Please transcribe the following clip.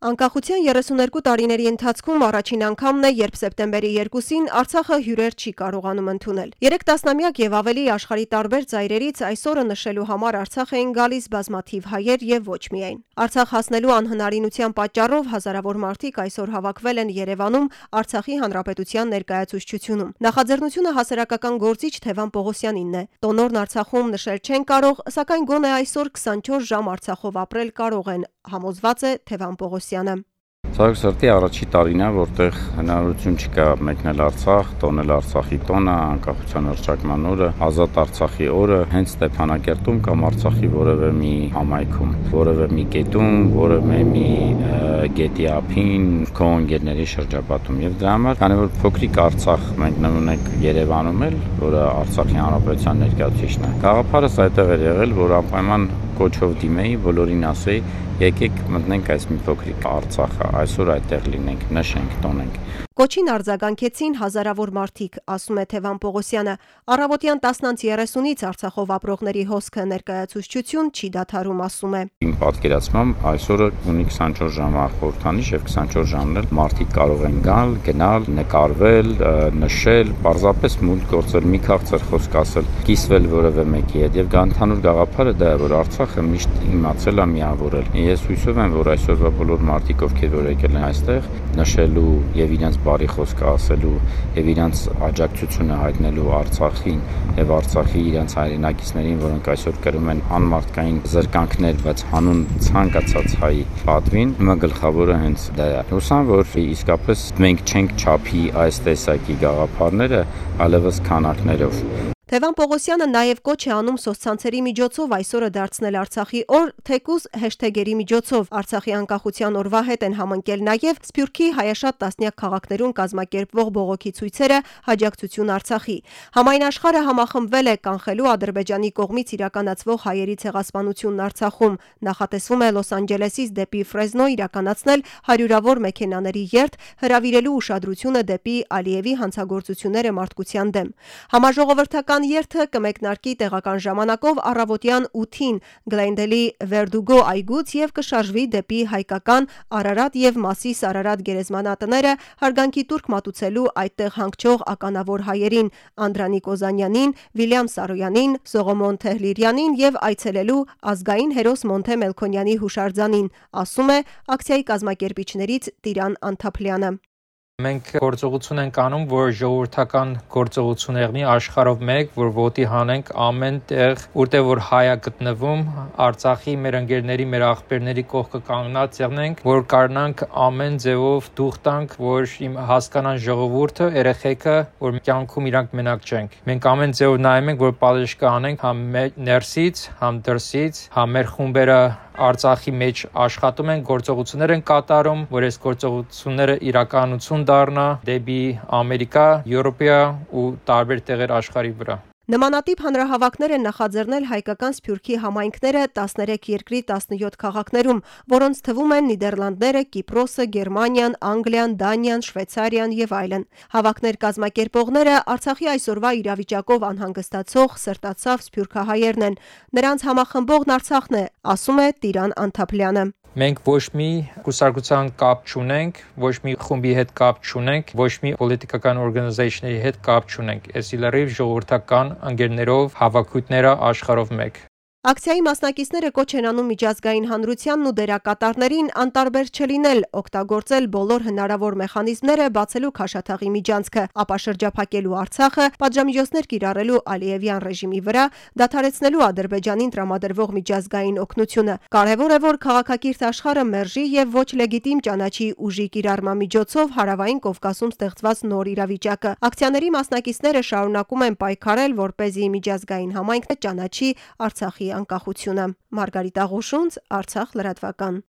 Անկախության 32 տարիների ընթացքում առաջին անգամն է, երբ սեպտեմբերի 2-ին Արցախը հյուրեր չի կարողանում ընդունել։ Երեք տասնամյակ եւ ավելի աշխարհի տարբեր ծայրերից այսօրը նշելու համար Արցախ էին գալիս բազմաթիվ հայեր եւ ոչ միայն։ Արցախ հասնելու անհնարինության պատճառով հազարավոր մարդիկ այսօր հավաքվել են Երևանում Արցախի Հանրապետության ներկայացուցչությունում։ Նախաձեռնությունը հասարակական գործիչ Թևան Պողոսյանինն է։ Տոնորն Արցախում նշել չեն կարող, սակայն գոնե այսօր 24 ժամ Արցախով ապրել կարող են, համոզված է Թևան Պողոսյանը։ Ցավոք սրտի առաջի տարին է, որտեղ հնարավորություն չկա մեկնել Արցախ, տոնել Արցախի տոնը, անկախության հռչակման օրը, ազատ Արցախի օրը, հենց Ստեփանակերտում կամ Արցախի որևէ մի համայնքում, որևէ մի կետում, որևէ մի գետի ափին, քո ընկերների շրջապատում։ Եվ դրա համար, քանի որ փոքրիկ Արցախ մենք նմունենք Երևանում էլ, որը Արցախի հանրապետության ներկայացուցիչն է։ Գաղափարս այդտեղ էր եղել, որ անպայման կոչով դիմեի, բոլորին ասեի, եկեք մտնենք այս մի փոքրիկ Արցախը, այսօր այդտեղ լինենք, նշենք, տոնենք։ Կոչին արձագանքեցին հազարավոր մարդիկ, ասում է Թևան Պողոսյանը։ Առավոտյան 10:30-ից Արցախով ապրողների հոսքը ներկայացուցչություն չի դադարում, ասում է։ Իմ պատկերացմամբ այսօրը ունի 24 ժամվա խորհրդանիշ եւ 24 ժամն էլ մարդիկ կարող են գալ, գնալ, նկարվել, նշել, պարզապես մուտք գործել, մի քաղցր խոսք ասել, կիսվել որևէ մեկի հետ եւ գանթանուր գաղափարը դա է, որ Արցախը միշտ իմացել է միավորել։ Ես հույսով եմ, որ այսօրվա բոլոր մարդիկ, ովքեր որ եկել են այստեղ, նշելու եւ իրենց բարի խոսքը ասելու եւ իրենց աջակցությունը հայտնելու Արցախին եւ Արցախի իրենց հայրենակիցներին, որոնք այսօր կրում են անմարտկային զրկանքներ, բայց հանուն ցանկացած հայի պատվին, հիմա գլխավորը հենց դա է։ Հուսամ, որ իսկապես մենք չենք չափի այս տեսակի գաղափարները, այլևս քանակներով։ Թևան Պողոսյանը նաև կոչ է անում սոցցանցերի միջոցով այսօրը դարձնել Արցախի օր, թեկուզ հեշթեգերի միջոցով։ Արցախի անկախության օրվա հետ են համընկել նաև Սփյուռքի հայաշատ տասնյակ քաղաքներում կազմակերպվող բողոքի ցույցերը հաջակցություն Արցախի։ Համայն աշխարհը համախմբվել է կանխելու Ադրբեջանի կողմից իրականացվող հայերի ցեղասպանությունն Արցախում։ Նախատեսվում է Լոս Անջելեսից դեպի Ֆրեզնո իրականացնել հարյուրավոր մեքենաների երթ, հրավիրելու ուշադրությունը դեպի Ալիևի հանցագործությունները մարդկության դեմ։ Համաժողովրդական Հայկական երթը կմեկնարկի տեղական ժամանակով առավոտյան 8-ին Գլենդելի Վերդուգո այգուց եւ կշարժվի դեպի հայկական Արարատ եւ Մասիս Արարատ գերեզմանատները հարգանքի տուրք մատուցելու այդտեղ հանգչող ականավոր հայերին Անդրանիկ Օզանյանին, Վիլյամ Սարոյանին, Սողոմոն Թեհլիրյանին եւ այցելելու ազգային հերոս Մոնթե Մելքոնյանի հուշարձանին, ասում է ակցիայի կազմակերպիչներից Տիրան Անթափլյանը։ Մենք գործողություն ենք անում, որ ժողովրդական գործողություն եղնի աշխարհով մեկ, որ ոտի հանենք ամեն տեղ, որտեղ որ հայա գտնվում, Արցախի մեր ընկերների, մեր աղբերների կողքը կանգնած եղնենք, որ կարնանք ամեն ձևով դուխ տանք, որ իմ հասկանան ժողովուրդը, երեխեքը, որ կյանքում իրանք մենակ չենք։ Մենք ամեն ձևով նայում ենք, որ պատժ կանենք համ ներսից, համ դրսից, համ մեր խումբերը Արցախի մեջ աշխատում են, գործողություններ են կատարում, որ այս գործողությունները իրականություն դառնա դեպի Ամերիկա, Եվրոպա ու տարբեր տեղեր աշխարհի վրա։ Նմանատիպ հանրահավաքներ են նախաձեռնել հայկական Սփյուռքի համայնքները 13 երկրի 17 քաղաքներում, որոնց թվում են Նիդերլանդները, Կիպրոսը, Գերմանիան, Անգլիան, Դանիան, Շվեյցարիան եւ այլն։ Հավաքներ կազմակերպողները Արցախի այսօրվա իրավիճակով անհանգստացող սրտացավ սփյուռքահայերն են։ Նրանց համախմբողն Արցախն է, ասում է Տիրան Անթափլյանը։ Մենք ոչ մի կուսակցության կապ չունենք, ոչ մի խումբի հետ կապ չունենք, ոչ մի պոլիտիկական օրգանիզացիաների հետ կապ չունենք։ Այս իլարիվ ժողովրդական ընկերներով հավաքույթները աշխարհով մեկ։ Ակցիայի մասնակիցները կոչ են անում միջազգային հանրությանն ու դերակատարներին անտարբեր չլինել, օգտագործել բոլոր հնարավոր մեխանիզմները բացելու Քաշաթաղի միջանցքը, ապա շրջափակելու Արցախը, պատժամիջոցներ կիրառելու Ալիևյան ռեժիմի վրա, դադարեցնելու Ադրբեջանին տրամադրվող միջազգային օգնությունը։ Կարևոր է, որ քաղաքակիրթ աշխարհը մերժի եւ ոչ լեգիտիմ ճանաչի ուժի կիրառման միջոցով հարավային Կովկասում ստեղծված նոր իրավիճակը։ Ակցիաների մասնակիցները շարունակում են պայքարել, որ เป զի միջազգային համայնքը ճանաչի Արցախի անկախությունը։ Մարգարիտ Աղուշունց, Արցախ լրատվական։